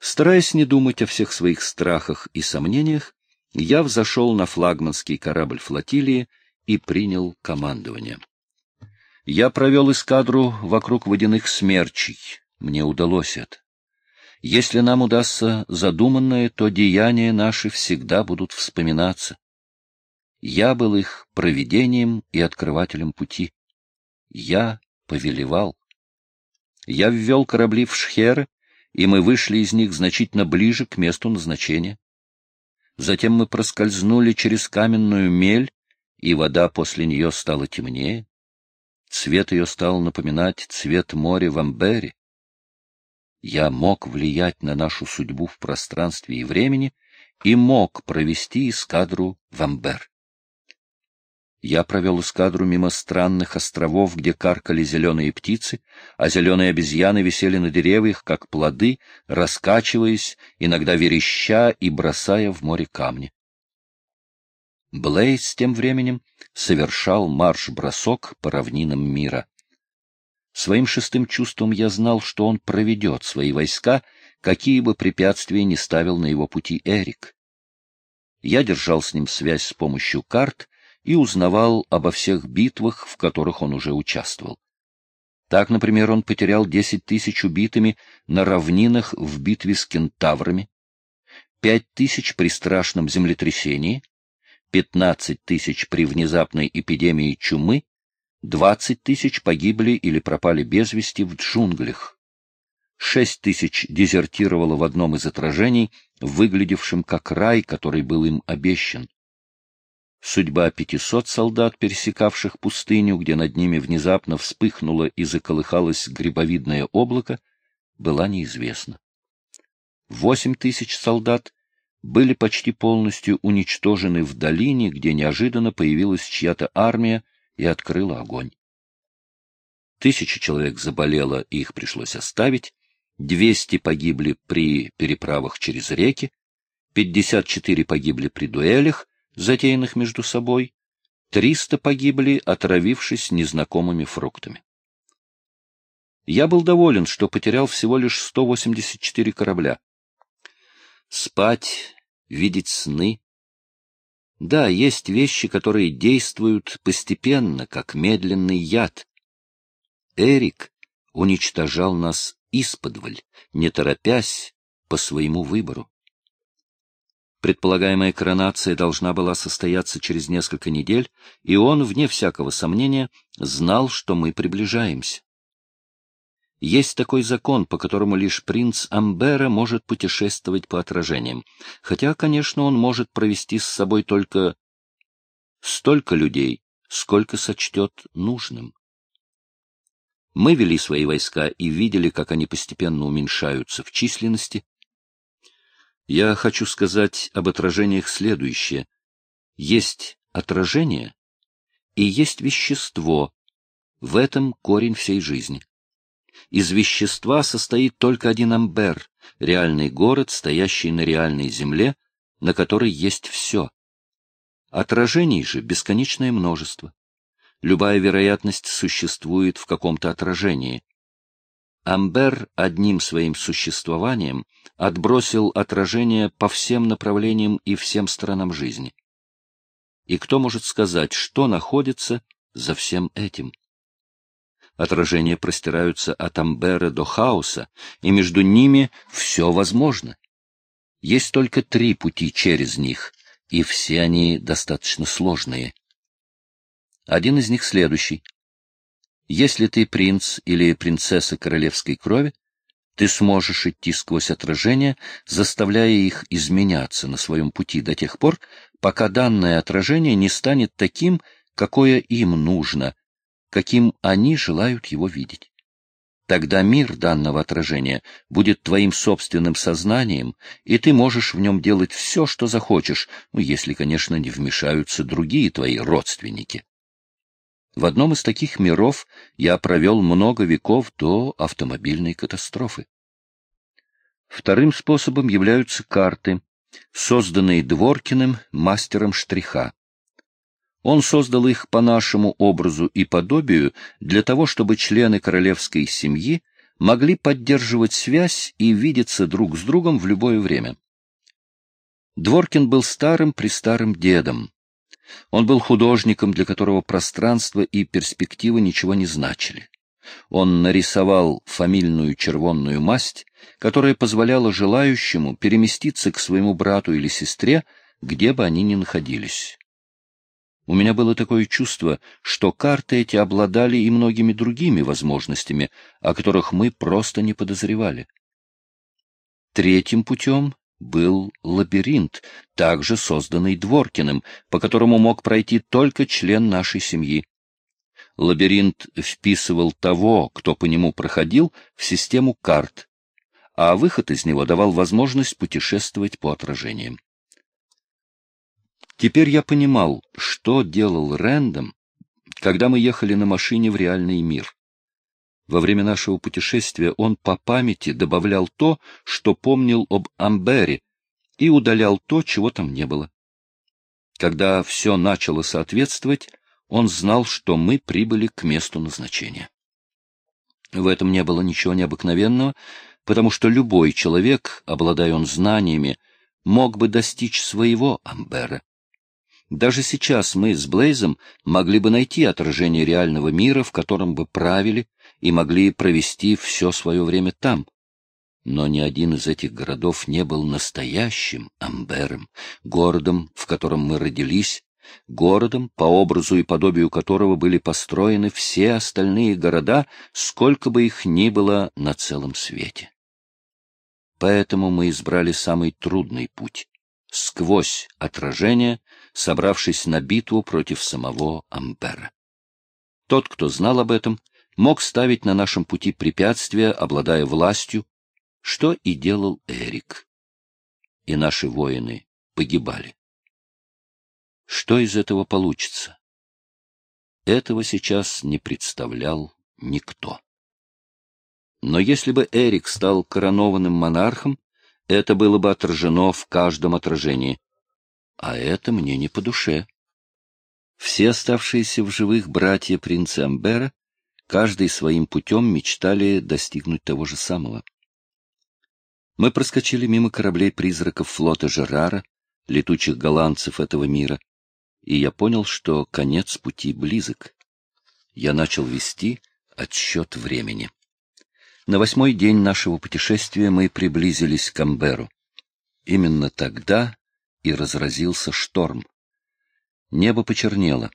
Стараясь не думать о всех своих страхах и сомнениях, я взошел на флагманский корабль флотилии и принял командование. Я провел эскадру вокруг водяных смерчей. Мне удалось это. Если нам удастся задуманное, то деяния наши всегда будут вспоминаться. Я был их провидением и открывателем пути. Я повелевал. Я ввел корабли в Шхеры, и мы вышли из них значительно ближе к месту назначения. Затем мы проскользнули через каменную мель, и вода после нее стала темнее. Цвет ее стал напоминать цвет моря в Амбере. Я мог влиять на нашу судьбу в пространстве и времени и мог провести эскадру в Амбер. Я провел эскадру мимо странных островов, где каркали зеленые птицы, а зеленые обезьяны висели на деревьях, как плоды, раскачиваясь, иногда вереща и бросая в море камни. Блейз тем временем совершал марш-бросок по равнинам мира. Своим шестым чувством я знал, что он проведет свои войска, какие бы препятствия ни ставил на его пути Эрик. Я держал с ним связь с помощью карт и узнавал обо всех битвах, в которых он уже участвовал. Так, например, он потерял десять тысяч убитыми на равнинах в битве с кентаврами, пять тысяч при страшном землетрясении, пятнадцать тысяч при внезапной эпидемии чумы, двадцать тысяч погибли или пропали без вести в джунглях. Шесть тысяч дезертировало в одном из отражений, выглядевшем как рай, который был им обещан. Судьба пятисот солдат, пересекавших пустыню, где над ними внезапно вспыхнуло и заколыхалось грибовидное облако, была неизвестна. Восемь тысяч солдат были почти полностью уничтожены в долине, где неожиданно появилась чья-то армия и открыла огонь. Тысяча человек заболело, и их пришлось оставить, двести погибли при переправах через реки, пятьдесят четыре погибли при дуэлях, затеянных между собой, триста погибли, отравившись незнакомыми фруктами. Я был доволен, что потерял всего лишь 184 корабля. Спать, видеть сны. Да, есть вещи, которые действуют постепенно, как медленный яд. Эрик уничтожал нас исподволь, не торопясь, по своему выбору. Предполагаемая коронация должна была состояться через несколько недель, и он, вне всякого сомнения, знал, что мы приближаемся. Есть такой закон, по которому лишь принц Амбера может путешествовать по отражениям, хотя, конечно, он может провести с собой только столько людей, сколько сочтет нужным. Мы вели свои войска и видели, как они постепенно уменьшаются в численности, я хочу сказать об отражениях следующее. Есть отражение и есть вещество. В этом корень всей жизни. Из вещества состоит только один амбер, реальный город, стоящий на реальной земле, на которой есть все. Отражений же бесконечное множество. Любая вероятность существует в каком-то отражении. Амбер одним своим существованием отбросил отражение по всем направлениям и всем сторонам жизни. И кто может сказать, что находится за всем этим? Отражения простираются от Амбера до хаоса, и между ними все возможно. Есть только три пути через них, и все они достаточно сложные. Один из них следующий — если ты принц или принцесса королевской крови, ты сможешь идти сквозь отражения, заставляя их изменяться на своем пути до тех пор, пока данное отражение не станет таким, какое им нужно, каким они желают его видеть. Тогда мир данного отражения будет твоим собственным сознанием, и ты можешь в нем делать все, что захочешь, ну, если, конечно, не вмешаются другие твои родственники. В одном из таких миров я провел много веков до автомобильной катастрофы. Вторым способом являются карты, созданные Дворкиным мастером штриха. Он создал их по нашему образу и подобию для того, чтобы члены королевской семьи могли поддерживать связь и видеться друг с другом в любое время. Дворкин был старым-престарым дедом. Он был художником, для которого пространство и перспектива ничего не значили. Он нарисовал фамильную червонную масть, которая позволяла желающему переместиться к своему брату или сестре, где бы они ни находились. У меня было такое чувство, что карты эти обладали и многими другими возможностями, о которых мы просто не подозревали. Третьим путем был лабиринт, также созданный Дворкиным, по которому мог пройти только член нашей семьи. Лабиринт вписывал того, кто по нему проходил, в систему карт, а выход из него давал возможность путешествовать по отражениям. Теперь я понимал, что делал Рэндом, когда мы ехали на машине в реальный мир. Во время нашего путешествия он по памяти добавлял то, что помнил об Амбере, и удалял то, чего там не было. Когда все начало соответствовать, он знал, что мы прибыли к месту назначения. В этом не было ничего необыкновенного, потому что любой человек, обладая он знаниями, мог бы достичь своего Амбера. Даже сейчас мы с Блейзом могли бы найти отражение реального мира, в котором бы правили, и могли провести все свое время там. Но ни один из этих городов не был настоящим Амбером, городом, в котором мы родились, городом, по образу и подобию которого были построены все остальные города, сколько бы их ни было на целом свете. Поэтому мы избрали самый трудный путь — сквозь отражение — собравшись на битву против самого Амбера. Тот, кто знал об этом, мог ставить на нашем пути препятствия, обладая властью, что и делал Эрик. И наши воины погибали. Что из этого получится? Этого сейчас не представлял никто. Но если бы Эрик стал коронованным монархом, это было бы отражено в каждом отражении а это мне не по душе. Все оставшиеся в живых братья принца Амбера, каждый своим путем мечтали достигнуть того же самого. Мы проскочили мимо кораблей-призраков флота Жерара, летучих голландцев этого мира, и я понял, что конец пути близок. Я начал вести отсчет времени. На восьмой день нашего путешествия мы приблизились к Амберу. Именно тогда и разразился шторм. Небо почернело.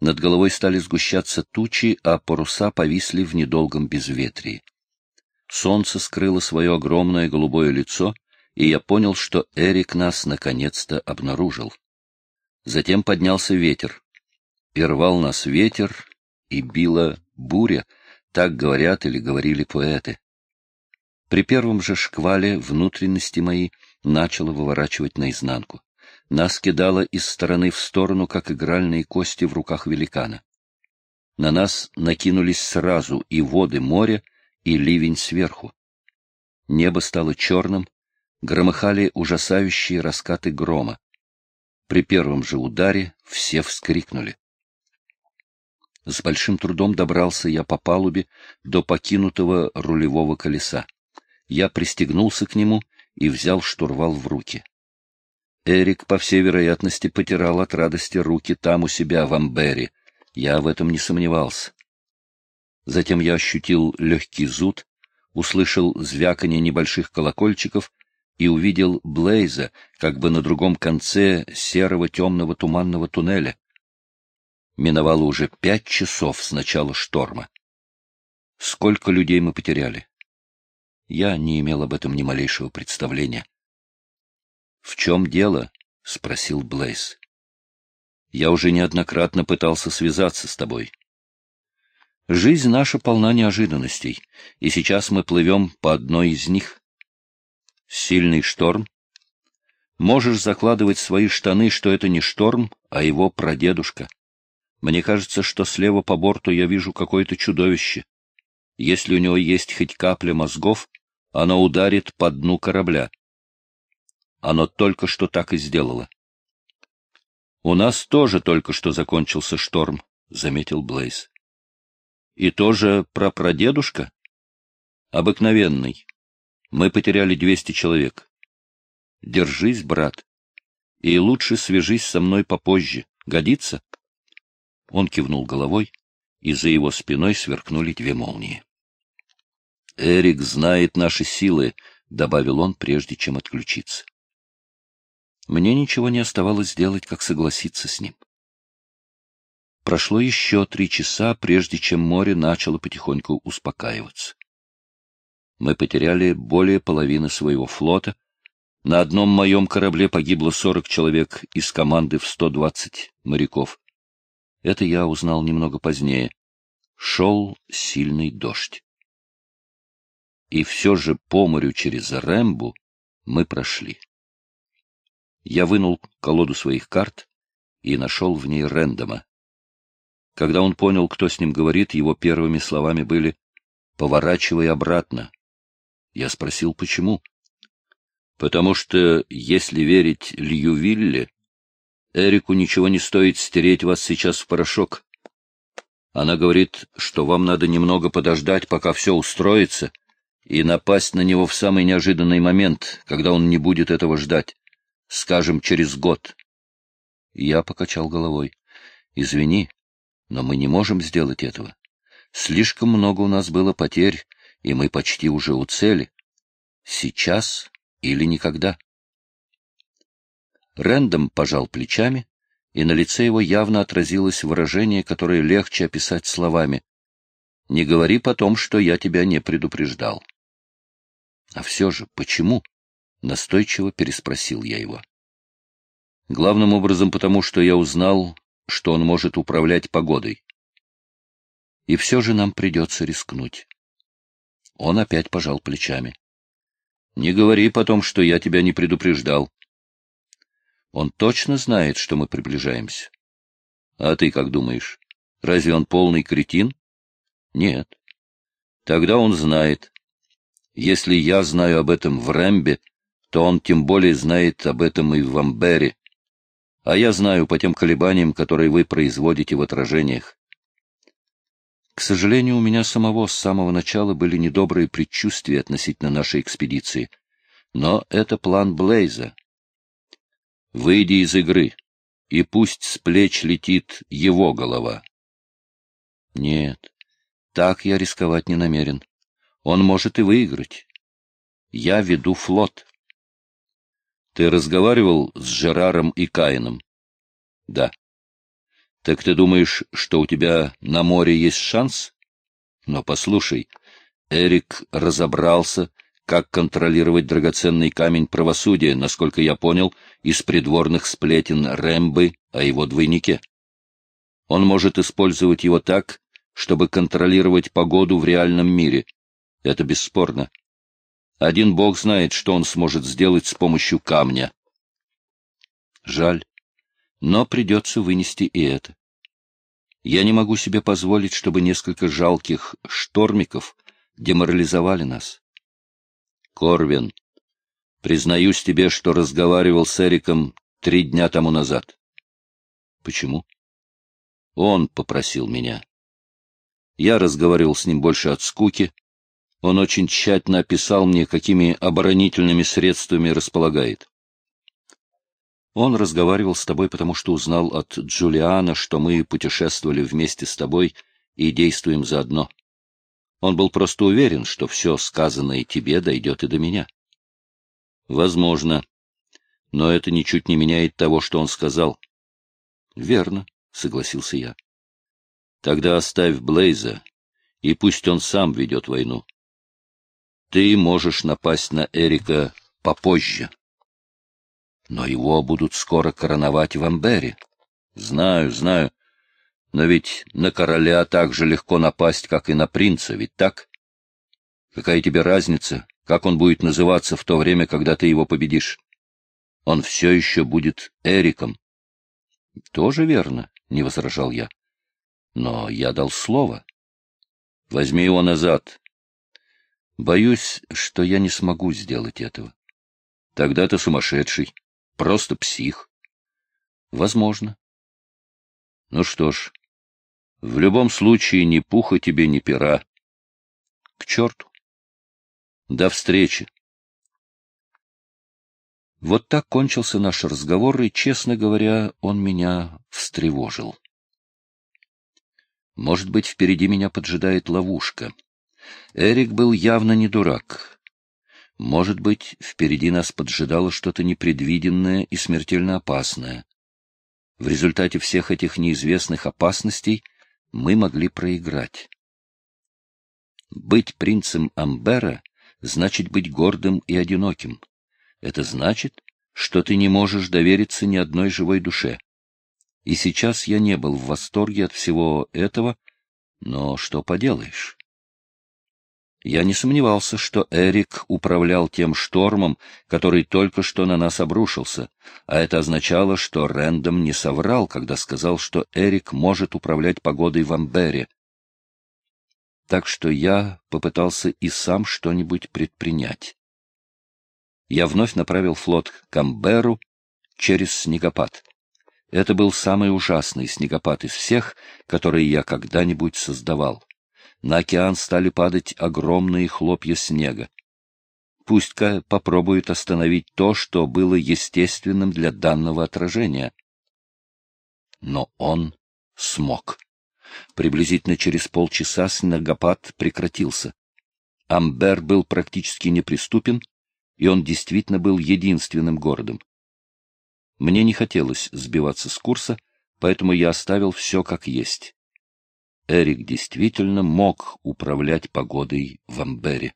Над головой стали сгущаться тучи, а паруса повисли в недолгом безветрии. Солнце скрыло свое огромное голубое лицо, и я понял, что Эрик нас наконец-то обнаружил. Затем поднялся ветер. И рвал нас ветер, и била буря, так говорят или говорили поэты. При первом же шквале внутренности мои начало выворачивать наизнанку. Нас кидало из стороны в сторону, как игральные кости в руках великана. На нас накинулись сразу и воды моря, и ливень сверху. Небо стало черным, громыхали ужасающие раскаты грома. При первом же ударе все вскрикнули. С большим трудом добрался я по палубе до покинутого рулевого колеса. Я пристегнулся к нему и взял штурвал в руки. Эрик, по всей вероятности, потирал от радости руки там у себя в Амбере. Я в этом не сомневался. Затем я ощутил легкий зуд, услышал звяканье небольших колокольчиков и увидел Блейза, как бы на другом конце серого темного туманного туннеля. Миновало уже пять часов с начала шторма. Сколько людей мы потеряли? Я не имел об этом ни малейшего представления. — В чем дело? — спросил Блейз. — Я уже неоднократно пытался связаться с тобой. Жизнь наша полна неожиданностей, и сейчас мы плывем по одной из них. Сильный шторм. Можешь закладывать свои штаны, что это не шторм, а его прадедушка. Мне кажется, что слева по борту я вижу какое-то чудовище. Если у него есть хоть капля мозгов, оно ударит по дну корабля. Оно только что так и сделало. — У нас тоже только что закончился шторм, — заметил Блейз. — И тоже про прадедушка? Обыкновенный. Мы потеряли 200 человек. Держись, брат. И лучше свяжись со мной попозже. Годится? Он кивнул головой, и за его спиной сверкнули две молнии. «Эрик знает наши силы», — добавил он, прежде чем отключиться. Мне ничего не оставалось сделать, как согласиться с ним. Прошло еще три часа, прежде чем море начало потихоньку успокаиваться. Мы потеряли более половины своего флота. На одном моем корабле погибло 40 человек из команды в 120 моряков. Это я узнал немного позднее. Шел сильный дождь. И все же по морю через Рэмбу мы прошли. Я вынул колоду своих карт и нашел в ней Рэндома. Когда он понял, кто с ним говорит, его первыми словами были «поворачивай обратно». Я спросил, почему. Потому что, если верить Льювилле, Эрику ничего не стоит стереть вас сейчас в порошок. Она говорит, что вам надо немного подождать, пока все устроится, и напасть на него в самый неожиданный момент, когда он не будет этого ждать, скажем, через год. Я покачал головой. Извини, но мы не можем сделать этого. Слишком много у нас было потерь, и мы почти уже у цели. Сейчас или никогда. Рэндом пожал плечами, и на лице его явно отразилось выражение, которое легче описать словами. «Не говори потом, что я тебя не предупреждал». «А все же, почему?» — настойчиво переспросил я его. «Главным образом потому, что я узнал, что он может управлять погодой. И все же нам придется рискнуть». Он опять пожал плечами. «Не говори потом, что я тебя не предупреждал. Он точно знает, что мы приближаемся. А ты как думаешь? Разве он полный кретин? Нет. Тогда он знает. Если я знаю об этом в Рэмбе, то он тем более знает об этом и в Амбере. А я знаю по тем колебаниям, которые вы производите в отражениях. К сожалению, у меня самого с самого начала были недобрые предчувствия относительно нашей экспедиции. Но это план Блейза. Выйди из игры, и пусть с плеч летит его голова. Нет, так я рисковать не намерен. Он может и выиграть. Я веду флот. Ты разговаривал с Жераром и Каином? Да. Так ты думаешь, что у тебя на море есть шанс? Но послушай, Эрик разобрался, как контролировать драгоценный камень правосудия, насколько я понял, из придворных сплетен Рэмбы о его двойнике. Он может использовать его так, чтобы контролировать погоду в реальном мире. Это бесспорно. Один бог знает, что он сможет сделать с помощью камня. Жаль, но придется вынести и это. Я не могу себе позволить, чтобы несколько жалких штормиков деморализовали нас. Корвин, признаюсь тебе, что разговаривал с Эриком три дня тому назад. Почему? Он попросил меня. Я разговаривал с ним больше от скуки. Он очень тщательно описал мне, какими оборонительными средствами располагает. Он разговаривал с тобой, потому что узнал от Джулиана, что мы путешествовали вместе с тобой и действуем заодно. Он был просто уверен, что все сказанное тебе дойдет и до меня. Возможно. Но это ничуть не меняет того, что он сказал. Верно, согласился я. Тогда оставь Блейза, и пусть он сам ведет войну. Ты можешь напасть на Эрика попозже. Но его будут скоро короновать в Амбере. Знаю, знаю. Но ведь на короля так же легко напасть, как и на принца, ведь так? Какая тебе разница, как он будет называться в то время, когда ты его победишь? Он все еще будет Эриком. — Тоже верно, — не возражал я. — Но я дал слово. — Возьми его назад. — Боюсь, что я не смогу сделать этого. — Тогда ты сумасшедший, просто псих. — Возможно. — Ну что ж, в любом случае ни пуха тебе, ни пера. К черту. До встречи. Вот так кончился наш разговор, и, честно говоря, он меня встревожил. Может быть, впереди меня поджидает ловушка. Эрик был явно не дурак. Может быть, впереди нас поджидало что-то непредвиденное и смертельно опасное. В результате всех этих неизвестных опасностей мы могли проиграть. Быть принцем Амбера значит быть гордым и одиноким. Это значит, что ты не можешь довериться ни одной живой душе. И сейчас я не был в восторге от всего этого, но что поделаешь? Я не сомневался, что Эрик управлял тем штормом, который только что на нас обрушился, а это означало, что Рэндом не соврал, когда сказал, что Эрик может управлять погодой в Амбере. Так что я попытался и сам что-нибудь предпринять. Я вновь направил флот к Амберу через снегопад. Это был самый ужасный снегопад из всех, которые я когда-нибудь создавал на океан стали падать огромные хлопья снега. Пусть-ка попробуют остановить то, что было естественным для данного отражения. Но он смог. Приблизительно через полчаса снегопад прекратился. Амбер был практически неприступен, и он действительно был единственным городом. Мне не хотелось сбиваться с курса, поэтому я оставил все как есть. Эрик действительно мог управлять погодой в Амбере.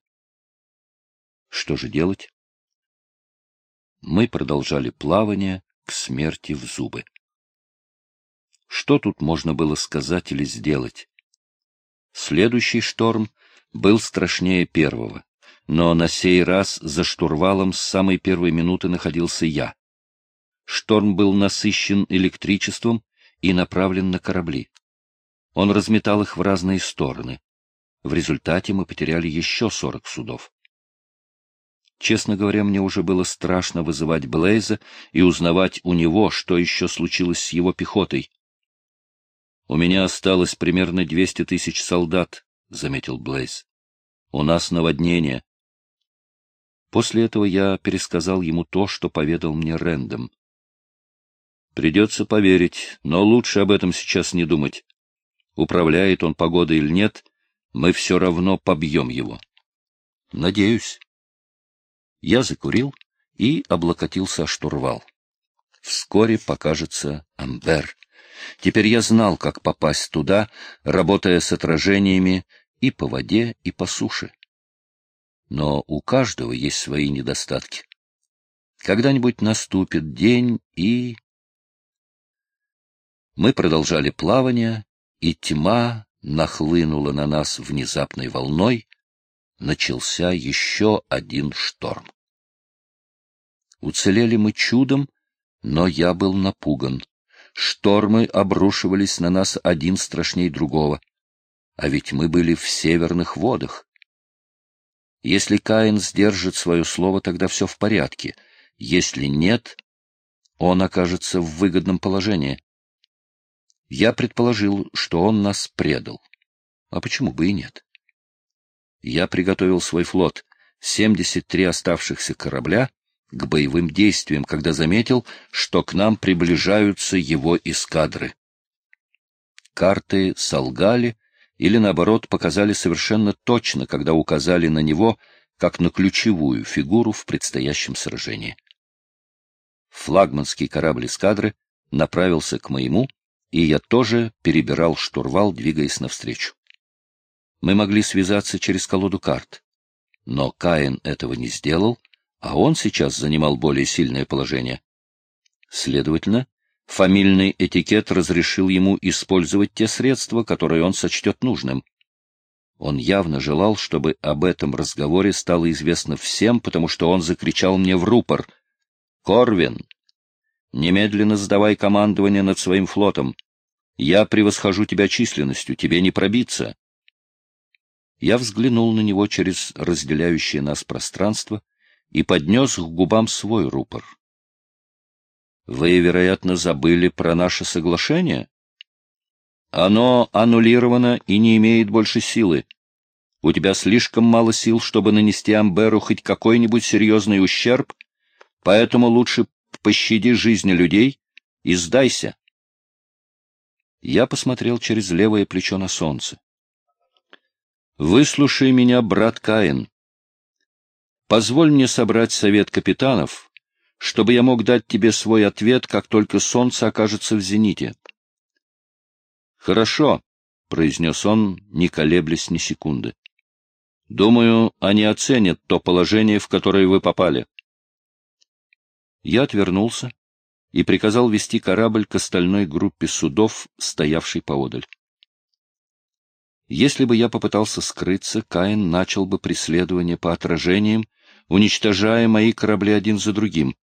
Что же делать? Мы продолжали плавание к смерти в зубы. Что тут можно было сказать или сделать? Следующий шторм был страшнее первого, но на сей раз за штурвалом с самой первой минуты находился я. Шторм был насыщен электричеством и направлен на корабли. Он разметал их в разные стороны. В результате мы потеряли еще сорок судов. Честно говоря, мне уже было страшно вызывать Блейза и узнавать у него, что еще случилось с его пехотой. — У меня осталось примерно двести тысяч солдат, — заметил Блейз. — У нас наводнение. После этого я пересказал ему то, что поведал мне Рэндом. — Придется поверить, но лучше об этом сейчас не думать управляет он погодой или нет, мы все равно побьем его. Надеюсь. Я закурил и облокотился о штурвал. Вскоре покажется Амбер. Теперь я знал, как попасть туда, работая с отражениями и по воде, и по суше. Но у каждого есть свои недостатки. Когда-нибудь наступит день, и... Мы продолжали плавание, и тьма нахлынула на нас внезапной волной, начался еще один шторм. Уцелели мы чудом, но я был напуган. Штормы обрушивались на нас один страшней другого. А ведь мы были в северных водах. Если Каин сдержит свое слово, тогда все в порядке. Если нет, он окажется в выгодном положении. Я предположил, что он нас предал. А почему бы и нет? Я приготовил свой флот, 73 оставшихся корабля, к боевым действиям, когда заметил, что к нам приближаются его эскадры. Карты солгали или, наоборот, показали совершенно точно, когда указали на него, как на ключевую фигуру в предстоящем сражении. Флагманский корабль эскадры направился к моему, и я тоже перебирал штурвал, двигаясь навстречу. Мы могли связаться через колоду карт. Но Каин этого не сделал, а он сейчас занимал более сильное положение. Следовательно, фамильный этикет разрешил ему использовать те средства, которые он сочтет нужным. Он явно желал, чтобы об этом разговоре стало известно всем, потому что он закричал мне в рупор. «Корвин, Немедленно сдавай командование над своим флотом. Я превосхожу тебя численностью, тебе не пробиться. Я взглянул на него через разделяющее нас пространство и поднес к губам свой рупор. Вы, вероятно, забыли про наше соглашение? Оно аннулировано и не имеет больше силы. У тебя слишком мало сил, чтобы нанести Амберу хоть какой-нибудь серьезный ущерб, поэтому лучше пощади жизни людей и сдайся. Я посмотрел через левое плечо на солнце. Выслушай меня, брат Каин. Позволь мне собрать совет капитанов, чтобы я мог дать тебе свой ответ, как только солнце окажется в зените. Хорошо, — произнес он, не колеблясь ни секунды. Думаю, они оценят то положение, в которое вы попали. Я отвернулся и приказал вести корабль к остальной группе судов, стоявшей поодаль. Если бы я попытался скрыться, Каин начал бы преследование по отражениям, уничтожая мои корабли один за другим.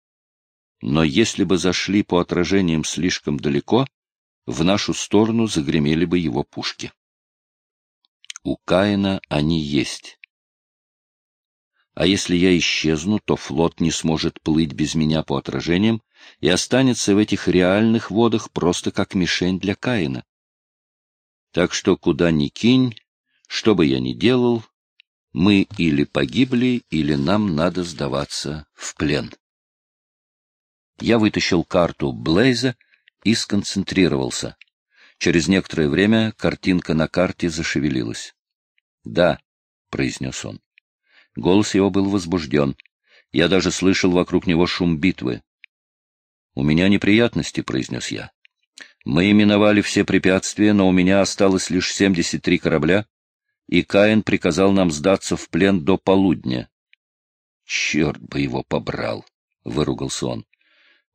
Но если бы зашли по отражениям слишком далеко, в нашу сторону загремели бы его пушки. У Каина они есть. А если я исчезну, то флот не сможет плыть без меня по отражениям и останется в этих реальных водах просто как мишень для Каина. Так что куда ни кинь, что бы я ни делал, мы или погибли, или нам надо сдаваться в плен. Я вытащил карту Блейза и сконцентрировался. Через некоторое время картинка на карте зашевелилась. «Да», — произнес он. Голос его был возбужден. Я даже слышал вокруг него шум битвы. «У меня неприятности», — произнес я. «Мы именовали все препятствия, но у меня осталось лишь 73 корабля, и Каин приказал нам сдаться в плен до полудня». «Черт бы его побрал!» — выругался он.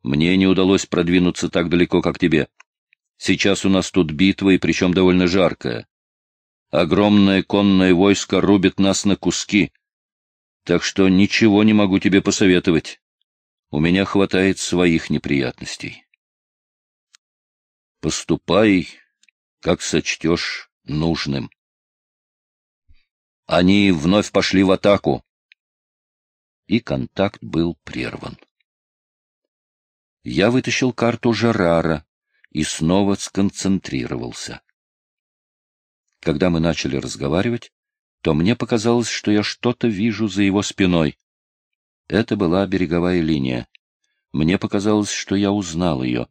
«Мне не удалось продвинуться так далеко, как тебе. Сейчас у нас тут битва, и причем довольно жаркая. Огромное конное войско рубит нас на куски, так что ничего не могу тебе посоветовать. У меня хватает своих неприятностей. Поступай, как сочтешь нужным. Они вновь пошли в атаку. И контакт был прерван. Я вытащил карту Жерара и снова сконцентрировался. Когда мы начали разговаривать, то мне показалось, что я что-то вижу за его спиной. Это была береговая линия. Мне показалось, что я узнал ее.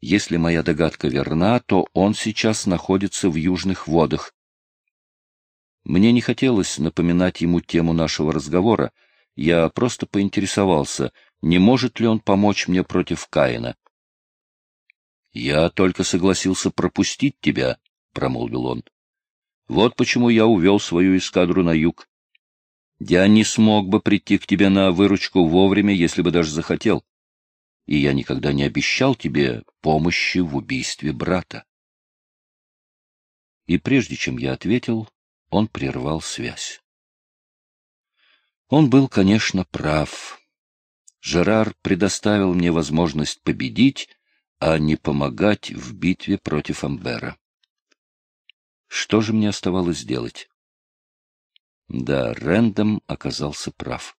Если моя догадка верна, то он сейчас находится в южных водах. Мне не хотелось напоминать ему тему нашего разговора, я просто поинтересовался, не может ли он помочь мне против Каина. — Я только согласился пропустить тебя, — промолвил он. Вот почему я увел свою эскадру на юг. Я не смог бы прийти к тебе на выручку вовремя, если бы даже захотел. И я никогда не обещал тебе помощи в убийстве брата. И прежде чем я ответил, он прервал связь. Он был, конечно, прав. Жерар предоставил мне возможность победить, а не помогать в битве против Амбера. Что же мне оставалось делать? Да, Рэндом оказался прав.